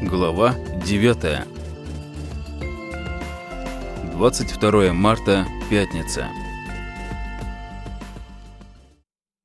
Глава 9. 22 марта, пятница.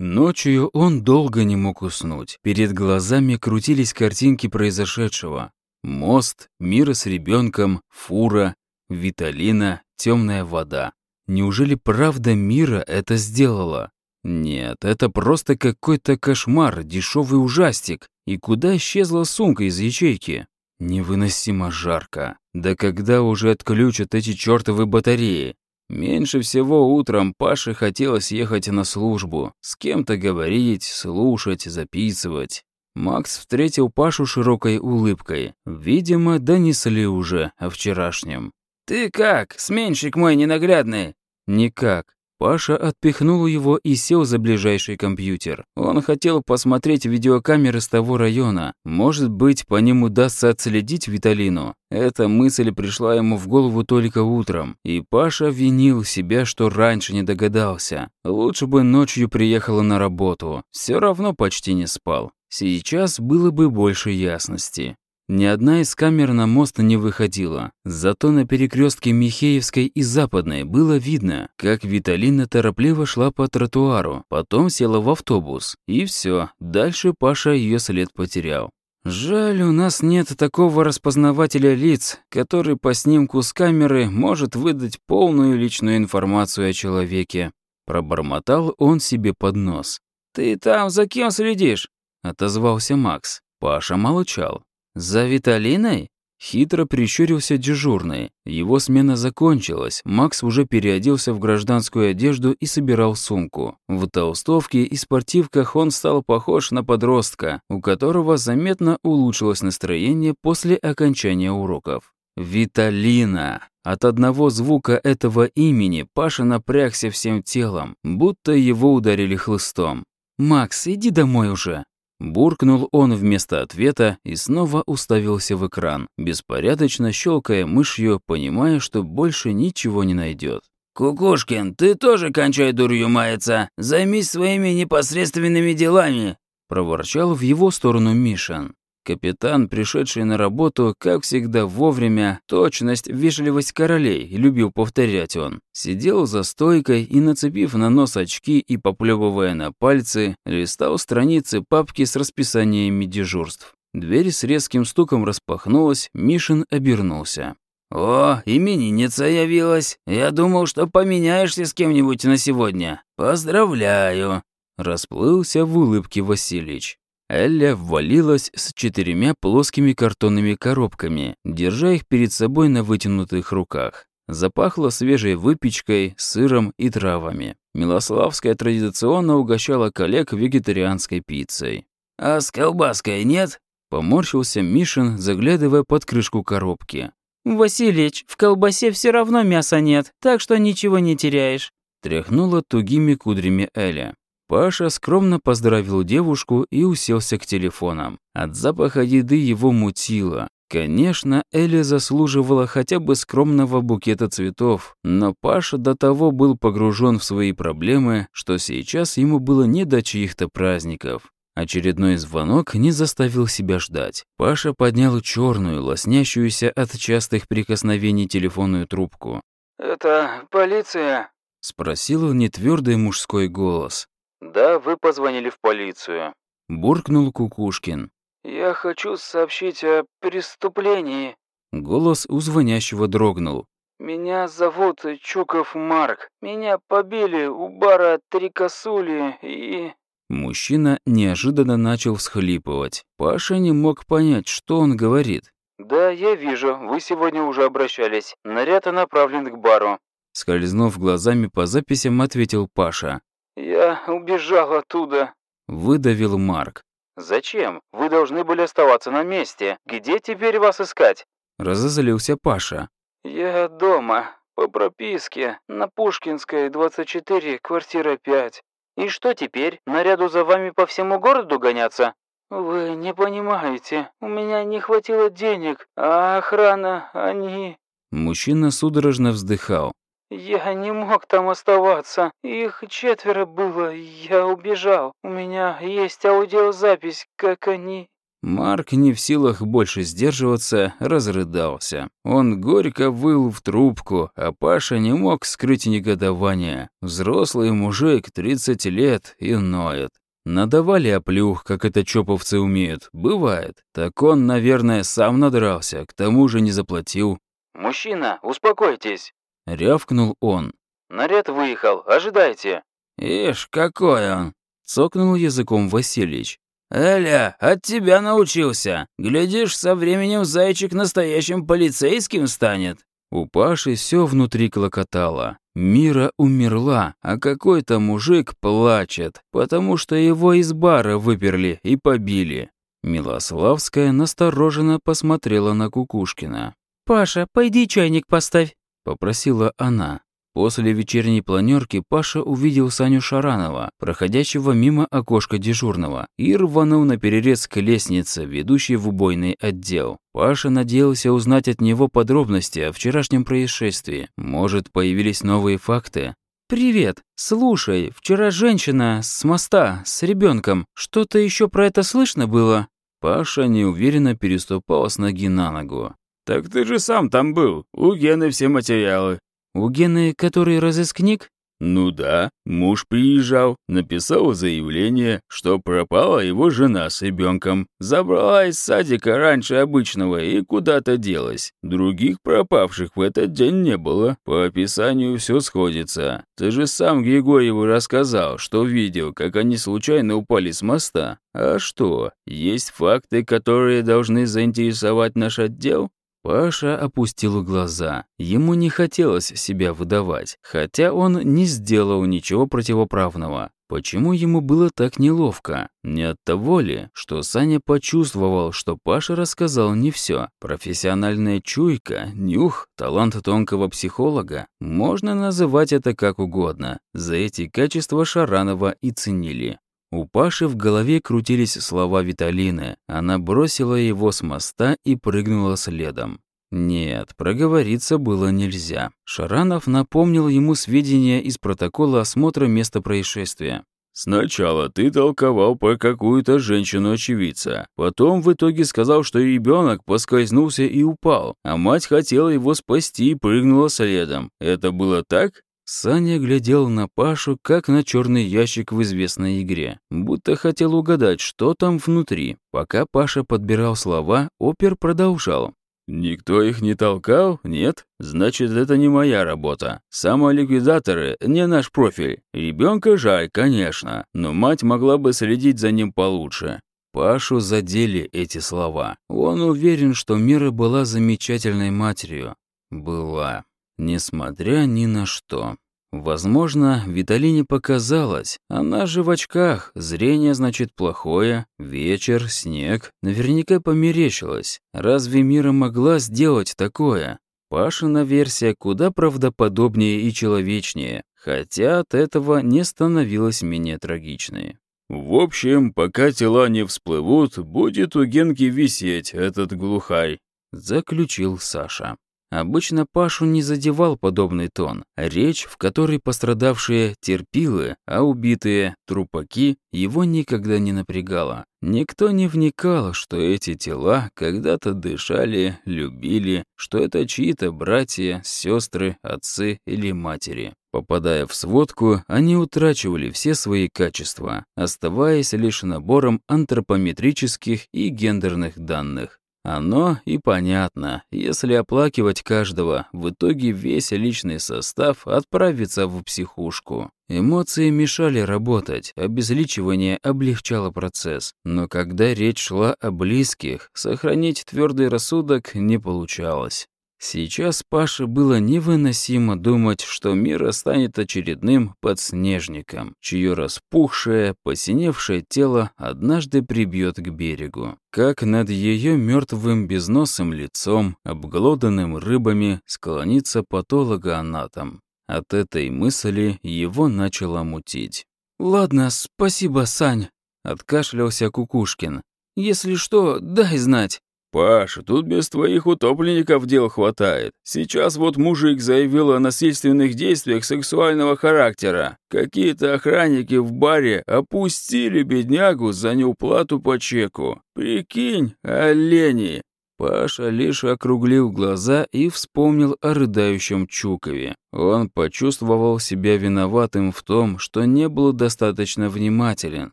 Ночью он долго не мог уснуть. Перед глазами крутились картинки произошедшего. Мост, Мира с ребенком, Фура, Виталина, темная вода. Неужели правда Мира это сделала? Нет, это просто какой-то кошмар, дешевый ужастик. И куда исчезла сумка из ячейки? Невыносимо жарко. Да когда уже отключат эти чертовы батареи? Меньше всего утром Паше хотелось ехать на службу, с кем-то говорить, слушать, записывать. Макс встретил Пашу широкой улыбкой. Видимо, донесли уже о вчерашнем. «Ты как, сменщик мой ненаглядный?» «Никак. Паша отпихнул его и сел за ближайший компьютер. Он хотел посмотреть видеокамеры с того района. Может быть, по ним удастся отследить Виталину. Эта мысль пришла ему в голову только утром. И Паша винил себя, что раньше не догадался. Лучше бы ночью приехала на работу. Все равно почти не спал. Сейчас было бы больше ясности. Ни одна из камер на мост не выходила. Зато на перекрестке Михеевской и Западной было видно, как Виталина торопливо шла по тротуару, потом села в автобус. И все, дальше Паша ее след потерял. Жаль, у нас нет такого распознавателя лиц, который по снимку с камеры может выдать полную личную информацию о человеке. Пробормотал он себе под нос. «Ты там за кем следишь?» — отозвался Макс. Паша молчал. «За Виталиной?» Хитро прищурился дежурный. Его смена закончилась, Макс уже переоделся в гражданскую одежду и собирал сумку. В толстовке и спортивках он стал похож на подростка, у которого заметно улучшилось настроение после окончания уроков. Виталина. От одного звука этого имени Паша напрягся всем телом, будто его ударили хлыстом. «Макс, иди домой уже!» Буркнул он вместо ответа и снова уставился в экран, беспорядочно щелкая мышью, понимая, что больше ничего не найдет. «Кукушкин, ты тоже кончай дурью маяться! Займись своими непосредственными делами!» проворчал в его сторону Мишин. Капитан, пришедший на работу, как всегда вовремя, точность, вежливость королей, любил повторять он. Сидел за стойкой и, нацепив на нос очки и поплевывая на пальцы, листал страницы папки с расписаниями дежурств. Дверь с резким стуком распахнулась, Мишин обернулся. «О, именинница явилась. Я думал, что поменяешься с кем-нибудь на сегодня. Поздравляю!» Расплылся в улыбке Васильич. Элля ввалилась с четырьмя плоскими картонными коробками, держа их перед собой на вытянутых руках. Запахло свежей выпечкой, сыром и травами. Милославская традиционно угощала коллег вегетарианской пиццей. «А с колбаской нет?» Поморщился Мишин, заглядывая под крышку коробки. «Василич, в колбасе все равно мяса нет, так что ничего не теряешь». Тряхнула тугими кудрями Эля. Паша скромно поздравил девушку и уселся к телефонам. От запаха еды его мутило. Конечно, Эля заслуживала хотя бы скромного букета цветов, но Паша до того был погружен в свои проблемы, что сейчас ему было не до чьих-то праздников. Очередной звонок не заставил себя ждать. Паша поднял черную, лоснящуюся от частых прикосновений телефонную трубку. «Это полиция?» — спросил нетвердый мужской голос. «Да, вы позвонили в полицию», — буркнул Кукушкин. «Я хочу сообщить о преступлении». Голос у звонящего дрогнул. «Меня зовут Чуков Марк. Меня побили у бара Три косули и...» Мужчина неожиданно начал всхлипывать. Паша не мог понять, что он говорит. «Да, я вижу, вы сегодня уже обращались. Наряд направлен к бару». Скользнув глазами по записям, ответил Паша. «Я убежал оттуда», — выдавил Марк. «Зачем? Вы должны были оставаться на месте. Где теперь вас искать?» Разозлился Паша. «Я дома, по прописке, на Пушкинской, 24, квартира 5. И что теперь? Наряду за вами по всему городу гоняться?» «Вы не понимаете, у меня не хватило денег, а охрана, они...» Мужчина судорожно вздыхал. «Я не мог там оставаться. Их четверо было. Я убежал. У меня есть аудиозапись, как они...» Марк, не в силах больше сдерживаться, разрыдался. Он горько выл в трубку, а Паша не мог скрыть негодования. Взрослый мужик, 30 лет, и ноет. Надавали оплюх, как это чоповцы умеют. Бывает. Так он, наверное, сам надрался, к тому же не заплатил. «Мужчина, успокойтесь!» — рявкнул он. «Наряд выехал, ожидайте!» «Ишь, какой он!» — цокнул языком Васильевич. «Эля, от тебя научился. Глядишь, со временем зайчик настоящим полицейским станет». У Паши все внутри клокотало. Мира умерла, а какой-то мужик плачет, потому что его из бара выперли и побили. Милославская настороженно посмотрела на Кукушкина. «Паша, пойди чайник поставь», — попросила она. После вечерней планерки Паша увидел Саню Шаранова, проходящего мимо окошка дежурного, и рванул на перерез к лестнице, ведущей в убойный отдел. Паша надеялся узнать от него подробности о вчерашнем происшествии. Может, появились новые факты? «Привет. Слушай, вчера женщина с моста, с ребенком. Что-то еще про это слышно было?» Паша неуверенно переступал с ноги на ногу. «Так ты же сам там был. У Гены все материалы. У Гены, который разыскник? Ну да, муж приезжал, написал заявление, что пропала его жена с ребенком. Забрала из садика раньше обычного и куда-то делась. Других пропавших в этот день не было. По описанию все сходится. Ты же сам Григорьеву рассказал, что видел, как они случайно упали с моста. А что, есть факты, которые должны заинтересовать наш отдел? Паша опустил глаза. Ему не хотелось себя выдавать, хотя он не сделал ничего противоправного. Почему ему было так неловко? Не от того ли, что Саня почувствовал, что Паша рассказал не все. Профессиональная чуйка, нюх, талант тонкого психолога. Можно называть это как угодно. За эти качества Шаранова и ценили. У Паши в голове крутились слова Виталины. Она бросила его с моста и прыгнула следом. Нет, проговориться было нельзя. Шаранов напомнил ему сведения из протокола осмотра места происшествия. «Сначала ты толковал про какую-то женщину-очевидца. Потом в итоге сказал, что ребенок поскользнулся и упал, а мать хотела его спасти и прыгнула следом. Это было так?» Саня глядел на Пашу, как на черный ящик в известной игре, будто хотел угадать, что там внутри. Пока Паша подбирал слова, опер продолжал. «Никто их не толкал? Нет? Значит, это не моя работа. Самоликвидаторы — не наш профиль. Ребенка жаль, конечно, но мать могла бы следить за ним получше». Пашу задели эти слова. Он уверен, что Мира была замечательной матерью. Была. Несмотря ни на что. Возможно, Виталине показалось. Она же в очках. Зрение, значит, плохое. Вечер, снег. Наверняка померещилось. Разве Мира могла сделать такое? Пашина версия куда правдоподобнее и человечнее, хотя от этого не становилось менее трагичной. «В общем, пока тела не всплывут, будет у Генки висеть этот глухай», — заключил Саша. Обычно Пашу не задевал подобный тон. Речь, в которой пострадавшие терпилы, а убитые трупаки, его никогда не напрягала. Никто не вникал, что эти тела когда-то дышали, любили, что это чьи-то братья, сестры, отцы или матери. Попадая в сводку, они утрачивали все свои качества, оставаясь лишь набором антропометрических и гендерных данных. Оно и понятно. Если оплакивать каждого, в итоге весь личный состав отправится в психушку. Эмоции мешали работать, обезличивание облегчало процесс. Но когда речь шла о близких, сохранить твердый рассудок не получалось. Сейчас Паше было невыносимо думать, что Мира станет очередным подснежником, чье распухшее, посиневшее тело однажды прибьет к берегу. Как над ее мертвым безносым лицом, обглоданным рыбами, склонится патологоанатом. От этой мысли его начало мутить. «Ладно, спасибо, Сань», — откашлялся Кукушкин. «Если что, дай знать». «Паша, тут без твоих утопленников дел хватает. Сейчас вот мужик заявил о насильственных действиях сексуального характера. Какие-то охранники в баре опустили беднягу за неуплату по чеку. Прикинь, олени!» Паша лишь округлил глаза и вспомнил о рыдающем Чукове. Он почувствовал себя виноватым в том, что не был достаточно внимателен,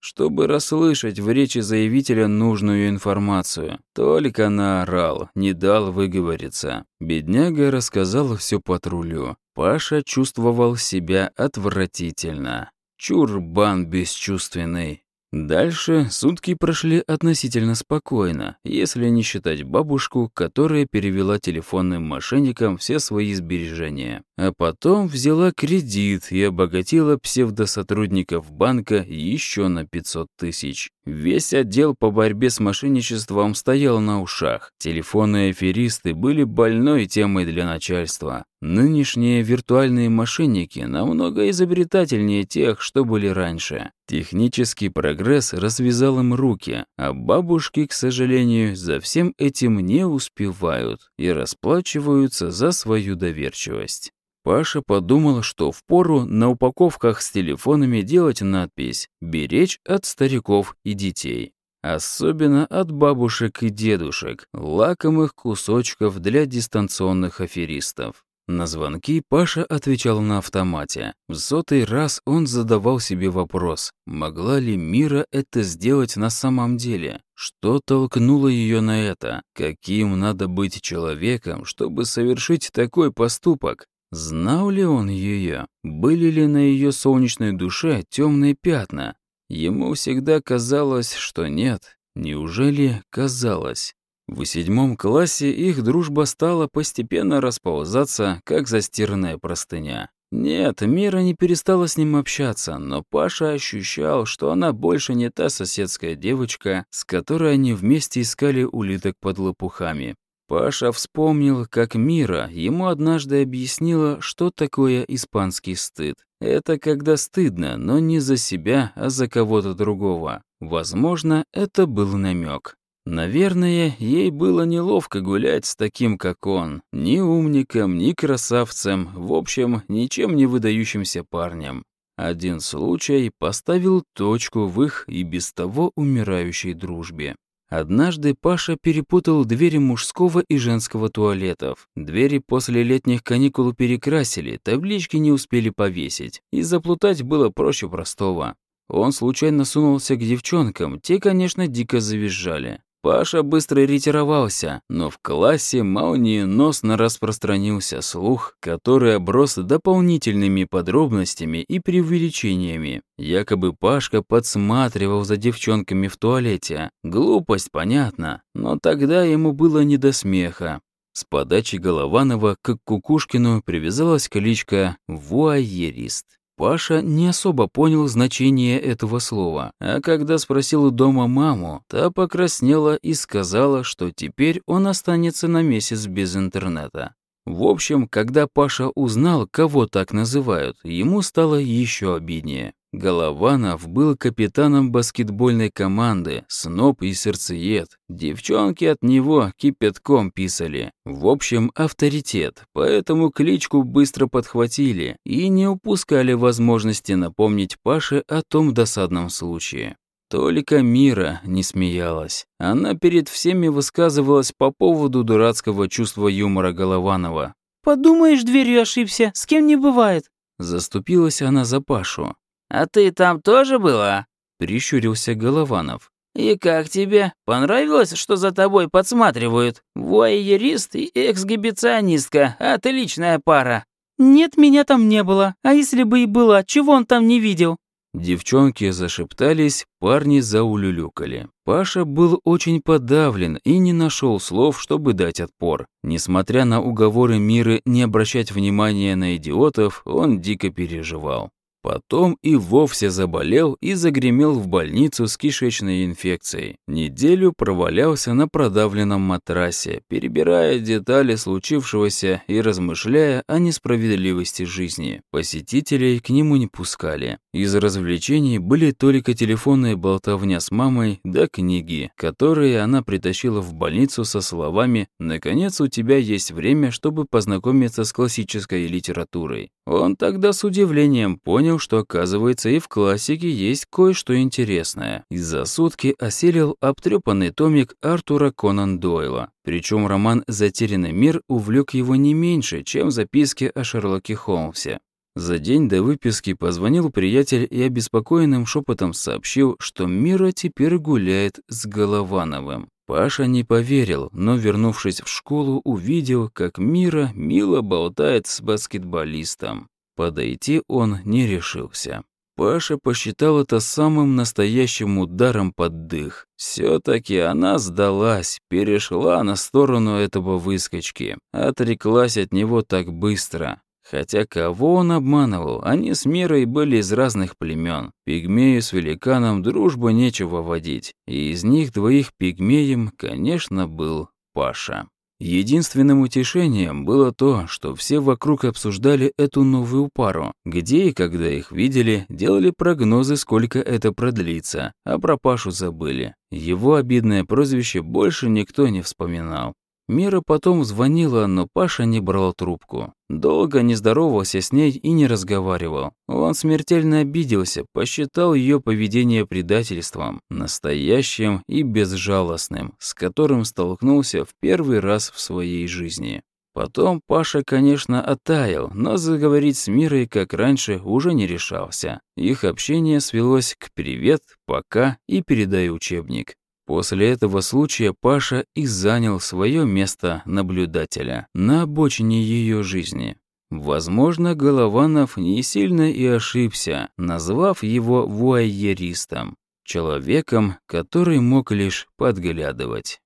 чтобы расслышать в речи заявителя нужную информацию. Только наорал, не дал выговориться. Бедняга рассказал все патрулю. Паша чувствовал себя отвратительно. Чурбан бесчувственный. Дальше сутки прошли относительно спокойно, если не считать бабушку, которая перевела телефонным мошенникам все свои сбережения. А потом взяла кредит и обогатила псевдосотрудников банка еще на 500 тысяч. Весь отдел по борьбе с мошенничеством стоял на ушах. Телефонные аферисты были больной темой для начальства. Нынешние виртуальные мошенники намного изобретательнее тех, что были раньше. Технический прогресс развязал им руки, а бабушки, к сожалению, за всем этим не успевают и расплачиваются за свою доверчивость. Паша подумал, что впору на упаковках с телефонами делать надпись «Беречь от стариков и детей». Особенно от бабушек и дедушек, лакомых кусочков для дистанционных аферистов. На звонки Паша отвечал на автомате. В сотый раз он задавал себе вопрос, могла ли Мира это сделать на самом деле? Что толкнуло ее на это? Каким надо быть человеком, чтобы совершить такой поступок? Знал ли он ее? Были ли на ее солнечной душе темные пятна? Ему всегда казалось, что нет. Неужели казалось? В седьмом классе их дружба стала постепенно расползаться, как застиранная простыня. Нет, Мира не перестала с ним общаться, но Паша ощущал, что она больше не та соседская девочка, с которой они вместе искали улиток под лопухами. Паша вспомнил, как Мира ему однажды объяснила, что такое испанский стыд. Это когда стыдно, но не за себя, а за кого-то другого. Возможно, это был намек. Наверное, ей было неловко гулять с таким, как он. Ни умником, ни красавцем, в общем, ничем не выдающимся парнем. Один случай поставил точку в их и без того умирающей дружбе. Однажды Паша перепутал двери мужского и женского туалетов. Двери после летних каникул перекрасили, таблички не успели повесить. И заплутать было проще простого. Он случайно сунулся к девчонкам, те, конечно, дико завизжали. Паша быстро ретировался, но в классе молниеносно распространился слух, который оброс дополнительными подробностями и преувеличениями. Якобы Пашка подсматривал за девчонками в туалете. Глупость, понятно, но тогда ему было не до смеха. С подачи Голованова к Кукушкину привязалась кличка «Вуайерист». Паша не особо понял значение этого слова, а когда спросил у дома маму, та покраснела и сказала, что теперь он останется на месяц без интернета. В общем, когда Паша узнал, кого так называют, ему стало еще обиднее. Голованов был капитаном баскетбольной команды, сноп и сердцеед. Девчонки от него кипятком писали. В общем, авторитет, поэтому кличку быстро подхватили и не упускали возможности напомнить Паше о том досадном случае. Только Мира не смеялась. Она перед всеми высказывалась по поводу дурацкого чувства юмора Голованова. «Подумаешь, дверью ошибся, с кем не бывает». Заступилась она за Пашу. «А ты там тоже была?» Прищурился Голованов. «И как тебе? Понравилось, что за тобой подсматривают? Вуайерист и эксгибиционистка. Отличная пара». «Нет, меня там не было. А если бы и была, чего он там не видел?» Девчонки зашептались, парни заулюлюкали. Паша был очень подавлен и не нашел слов, чтобы дать отпор. Несмотря на уговоры Миры не обращать внимания на идиотов, он дико переживал. Потом и вовсе заболел и загремел в больницу с кишечной инфекцией. Неделю провалялся на продавленном матрасе, перебирая детали случившегося и размышляя о несправедливости жизни. Посетителей к нему не пускали. Из развлечений были только телефонная болтовня с мамой да книги, которые она притащила в больницу со словами «Наконец у тебя есть время, чтобы познакомиться с классической литературой». Он тогда с удивлением понял, что, оказывается, и в классике есть кое-что интересное. Из-за сутки осилил обтрепанный томик Артура Конан Дойла. Причем роман «Затерянный мир» увлек его не меньше, чем записки о Шерлоке Холмсе. За день до выписки позвонил приятель и обеспокоенным шепотом сообщил, что Мира теперь гуляет с Головановым. Паша не поверил, но, вернувшись в школу, увидел, как Мира мило болтает с баскетболистом. Подойти он не решился. Паша посчитал это самым настоящим ударом под дых. все таки она сдалась, перешла на сторону этого выскочки, отреклась от него так быстро. Хотя кого он обманывал, они с Мирой были из разных племен. Пигмею с великаном дружбу нечего водить, и из них двоих пигмеем, конечно, был Паша. Единственным утешением было то, что все вокруг обсуждали эту новую пару, где и когда их видели, делали прогнозы, сколько это продлится, а про Пашу забыли. Его обидное прозвище больше никто не вспоминал. Мира потом звонила, но Паша не брал трубку. Долго не здоровался с ней и не разговаривал. Он смертельно обиделся, посчитал ее поведение предательством, настоящим и безжалостным, с которым столкнулся в первый раз в своей жизни. Потом Паша, конечно, оттаял, но заговорить с Мирой, как раньше, уже не решался. Их общение свелось к «привет», «пока» и «передай учебник». После этого случая Паша и занял свое место наблюдателя на обочине ее жизни. Возможно, Голованов не сильно и ошибся, назвав его вуайеристом, человеком, который мог лишь подглядывать.